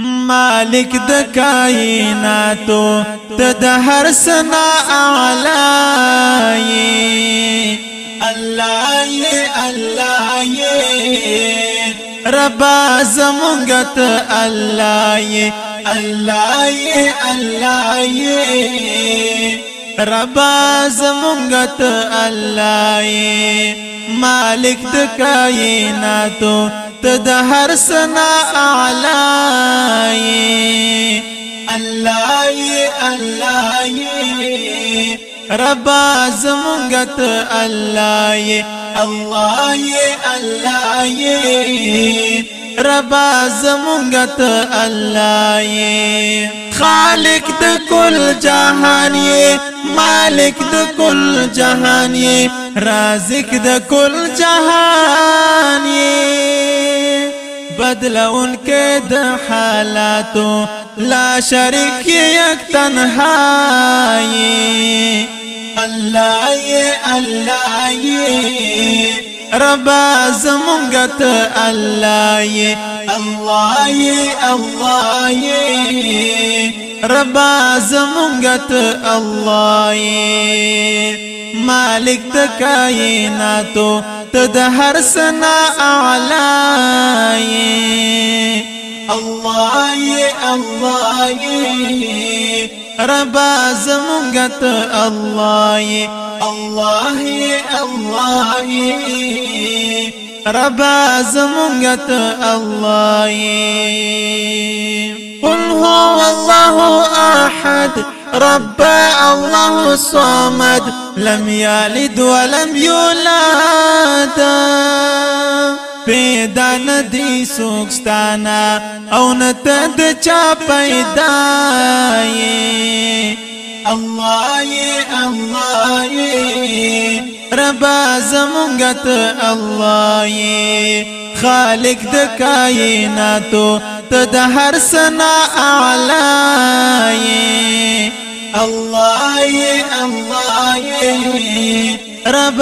مالک د کائناتو ته د هر سنا اعلی الله ی الله ی رب ته الله ی الله ی الله ی رب ته الله ی مالک د کائناتو ته د هر سنا اعلی الله الله رب زمونږ ته الله ی الله ی الله ی رب زمونږ ته الله ی خالق د کل جهان مالک د کل جهان رازق د کل جهان بدلون کې د حالاتو لا شریک یک تنهایی الله ی الله ی رب زمونږ ته الله ی الله ی الله ی رب زمونږ ته الله ی مالک د کائناتو ته د هر سنا اعلی الله الله رب زمونږ ته الله الله الله رب زمونږ ته الله قل هو الله احد رب الله الصمد لم يلد ولم يولد. پیدا ندی سوکستانا أو نتد چا پیدا الله الله رب زمونگت الله خالق د کائناتو ته د هر سنا اعلی الله الله ی رب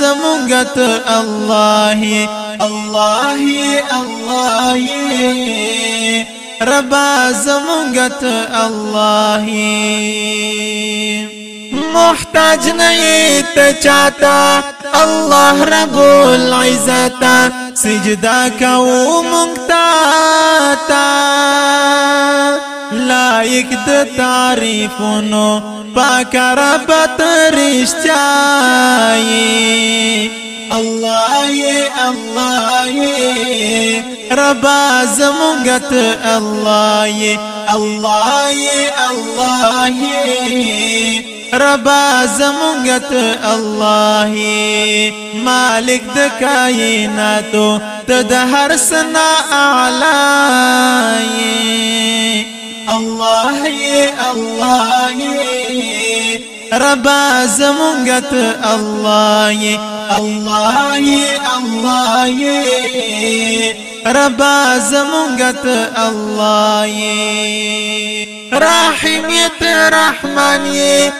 زمونږ ته الله الله الله رب زمونږ ته الله محتاج نه ته الله رب العزت سجدا کو مونږ لایق د تعریفونو پاک رب ترشتای الله الله رب زمونږ ته الله الله الله رب زمونږ ته الله مالک د کائناتو ته د هر سنا اعلی الله الله ی رب زمونږ ته الله الله الله ی رب زمونږ ته الله. ی رحیمیت رحمان ی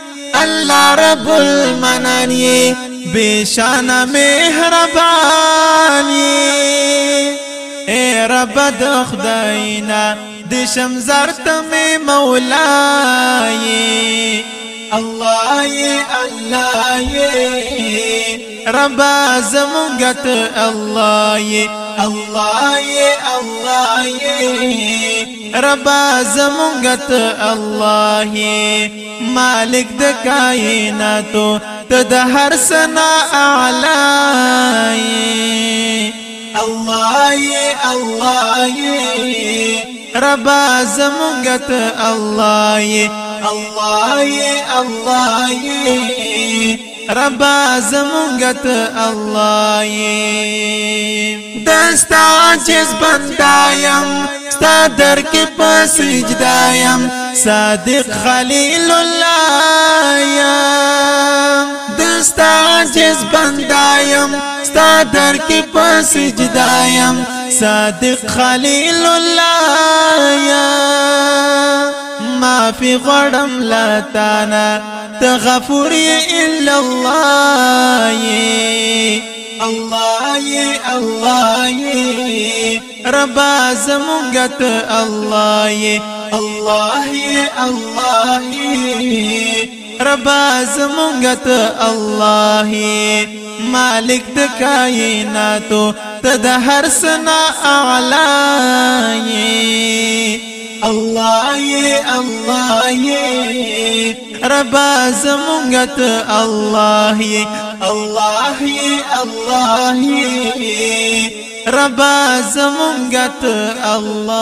الله رب المنان ی بشان مهربان ی اے رب د خداینا د شمزر ته مولای الله ی الله ی رب زمونږ ته الله ی الله ی الله ی رب زمونږ ته الله ی مالک د کائناتو ته د هر سنا اعلی۔ ربا زمونگت الله الله الله ربا زمونگت الله دستا عجز بندایم ستا در کې پس اجدایم صادق خلیل الله یم دستا عجز بندایم ستا در کې په سجدا یم صادق خلیل الله یم معافی غړم لاتانا تغفور الا الله الله الله ربا زمونگت الله الله الله یې ربا زمونگت الله مالک د کائناتو ته د هر سنا اعلی. الله یې الله یې ربا زمونگت الله یې الله یې الله یې ربا زمونگت الله